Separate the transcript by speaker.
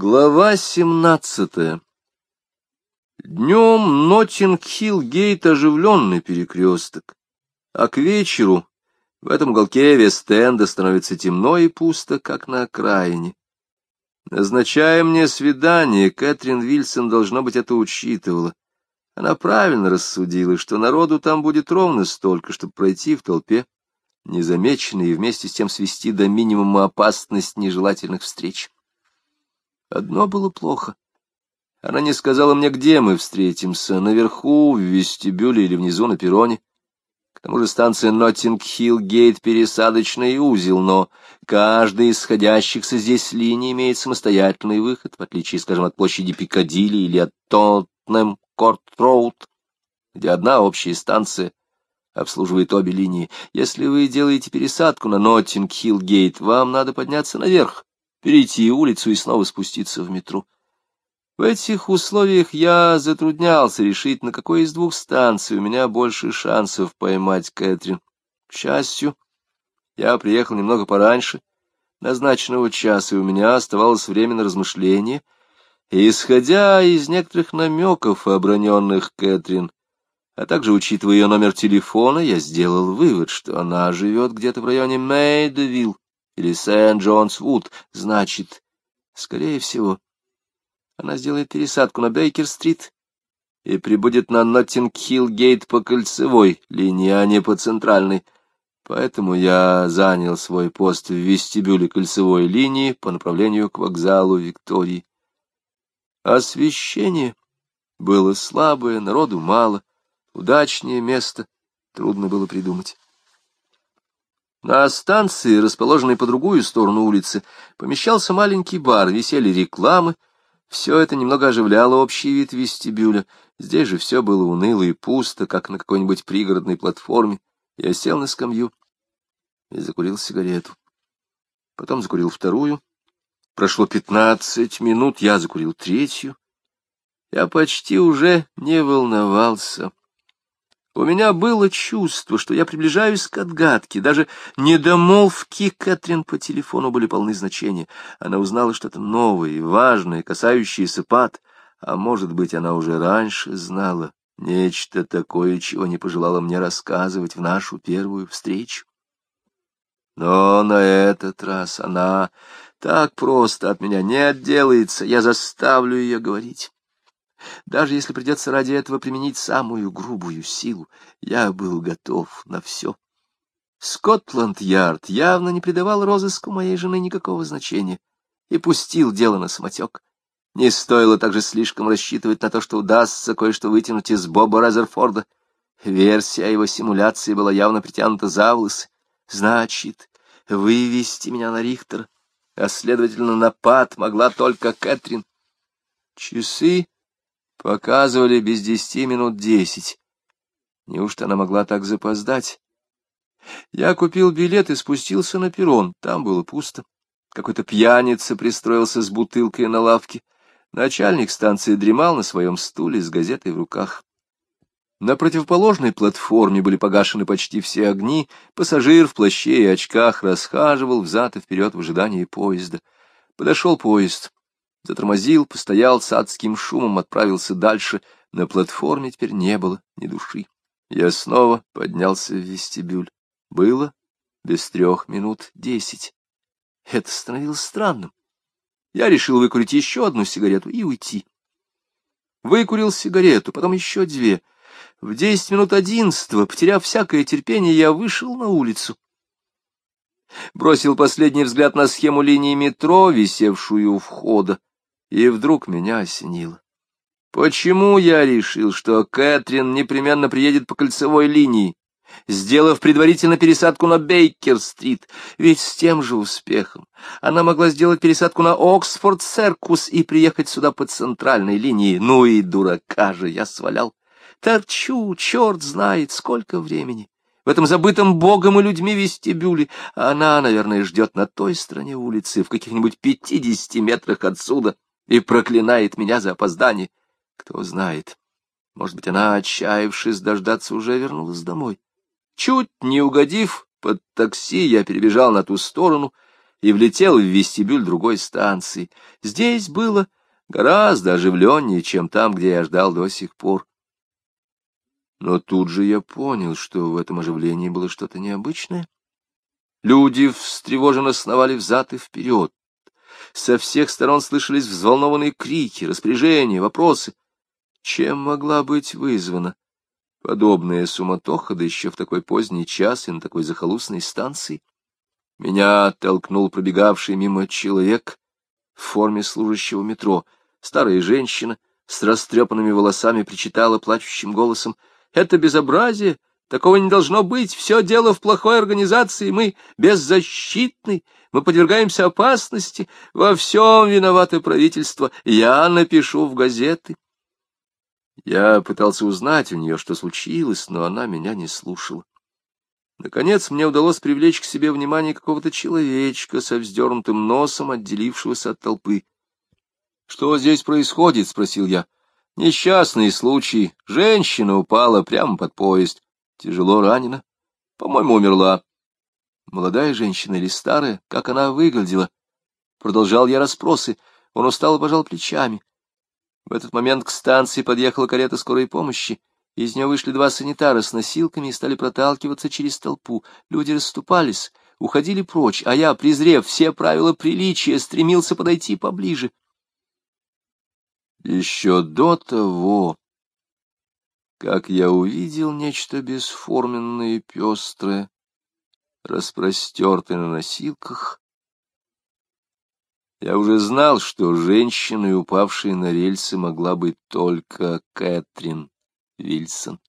Speaker 1: Глава семнадцатая Днем Ноттинг-Хилл-Гейт оживленный перекресток, а к вечеру в этом уголке Вест-Энда становится темно и пусто, как на окраине. Назначая мне свидание, Кэтрин Вильсон, должно быть, это учитывала. Она правильно рассудила, что народу там будет ровно столько, чтобы пройти в толпе незамеченной и вместе с тем свести до минимума опасность нежелательных встреч. Одно было плохо. Она не сказала мне, где мы встретимся, наверху, в вестибюле или внизу на перроне. К тому же станция Ноттинг-Хилл-Гейт — пересадочный узел, но каждая из сходящихся здесь линий имеет самостоятельный выход, в отличие, скажем, от площади Пикадилли или от Тоттенем-Корт-Роуд, где одна общая станция обслуживает обе линии. Если вы делаете пересадку на Ноттинг-Хилл-Гейт, вам надо подняться наверх, перейти улицу и снова спуститься в метро. В этих условиях я затруднялся решить, на какой из двух станций у меня больше шансов поймать Кэтрин. К счастью, я приехал немного пораньше назначенного часа, и у меня оставалось время на размышление, исходя из некоторых намеков, оброненных Кэтрин, а также учитывая ее номер телефона, я сделал вывод, что она живет где-то в районе Мейдевилл или Сент-Джонс-Вуд, значит, скорее всего, она сделает пересадку на Бейкер-стрит и прибудет на Ноттинг-Хилл-Гейт по кольцевой линии, а не по центральной. Поэтому я занял свой пост в вестибюле кольцевой линии по направлению к вокзалу Виктории. Освещение было слабое, народу мало, удачнее место трудно было придумать. На станции, расположенной по другую сторону улицы, помещался маленький бар, висели рекламы. Все это немного оживляло общий вид вестибюля. Здесь же все было уныло и пусто, как на какой-нибудь пригородной платформе. Я сел на скамью и закурил сигарету. Потом закурил вторую. Прошло пятнадцать минут, я закурил третью. Я почти уже не волновался. У меня было чувство, что я приближаюсь к отгадке. Даже недомолвки Кэтрин по телефону были полны значения. Она узнала что-то новое и важное, касающееся пад, а может быть, она уже раньше знала нечто такое, чего не пожелала мне рассказывать в нашу первую встречу. Но на этот раз она так просто от меня не отделается, я заставлю ее говорить. Даже если придется ради этого применить самую грубую силу, я был готов на все. Скотланд-Ярд явно не придавал розыску моей жены никакого значения и пустил дело на самотек. Не стоило также слишком рассчитывать на то, что удастся кое-что вытянуть из Боба Разерфорда. Версия его симуляции была явно притянута за волосы. Значит, вывести меня на Рихтер, а, следовательно, на пад могла только Кэтрин. Часы Показывали без десяти минут десять. Неужто она могла так запоздать? Я купил билет и спустился на перрон. Там было пусто. Какой-то пьяница пристроился с бутылкой на лавке. Начальник станции дремал на своем стуле с газетой в руках. На противоположной платформе были погашены почти все огни, пассажир в плаще и очках расхаживал взад и вперед в ожидании поезда. Подошел поезд затормозил, постоял с адским шумом, отправился дальше. На платформе теперь не было ни души. Я снова поднялся в вестибюль. Было без трех минут десять. Это становилось странным. Я решил выкурить еще одну сигарету и уйти. Выкурил сигарету, потом еще две. В десять минут одиннадцатого, потеряв всякое терпение, я вышел на улицу. Бросил последний взгляд на схему линии метро, висевшую у входа. И вдруг меня осенило. Почему я решил, что Кэтрин непременно приедет по кольцевой линии, сделав предварительно пересадку на Бейкер-стрит? Ведь с тем же успехом она могла сделать пересадку на Оксфорд-Серкус и приехать сюда по центральной линии. Ну и дурака же я свалял. Торчу, черт знает, сколько времени. В этом забытом богом и людьми вестибюле. Она, наверное, ждет на той стороне улицы, в каких-нибудь пятидесяти метрах отсюда и проклинает меня за опоздание. Кто знает, может быть, она, отчаявшись дождаться, уже вернулась домой. Чуть не угодив под такси, я перебежал на ту сторону и влетел в вестибюль другой станции. Здесь было гораздо оживленнее, чем там, где я ждал до сих пор. Но тут же я понял, что в этом оживлении было что-то необычное. Люди встревоженно сновали взад и вперед. Со всех сторон слышались взволнованные крики, распоряжения, вопросы. Чем могла быть вызвана подобная суматоха, да еще в такой поздний час и на такой захолустной станции? Меня оттолкнул пробегавший мимо человек в форме служащего метро. Старая женщина с растрепанными волосами причитала плачущим голосом. «Это безобразие! Такого не должно быть! Все дело в плохой организации! Мы беззащитны! Мы подвергаемся опасности! Во всем виновато правительство! Я напишу в газеты!» Я пытался узнать у нее, что случилось, но она меня не слушала. Наконец мне удалось привлечь к себе внимание какого-то человечка со вздернутым носом, отделившегося от толпы. — Что здесь происходит? — спросил я. — Несчастный случай. Женщина упала прямо под поезд. Тяжело ранена. По-моему, умерла. Молодая женщина или старая? Как она выглядела? Продолжал я расспросы. Он устало пожал плечами. В этот момент к станции подъехала карета скорой помощи. Из нее вышли два санитара с носилками и стали проталкиваться через толпу. Люди расступались, уходили прочь, а я, презрев все правила приличия, стремился подойти поближе. Еще до того, как я увидел нечто бесформенное и пестрое, распростертое на носилках, я уже знал, что женщиной, упавшей на рельсы, могла быть только Кэтрин. Вильсон.